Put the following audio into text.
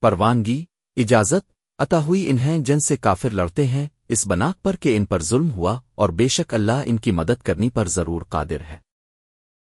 پروانگی، اجازت، عطا ہوئی انہیں جن سے کافر لڑتے ہیں، اس بناک پر کہ ان پر ظلم ہوا اور بے شک اللہ ان کی مدد کرنی پر ضرور قادر ہے۔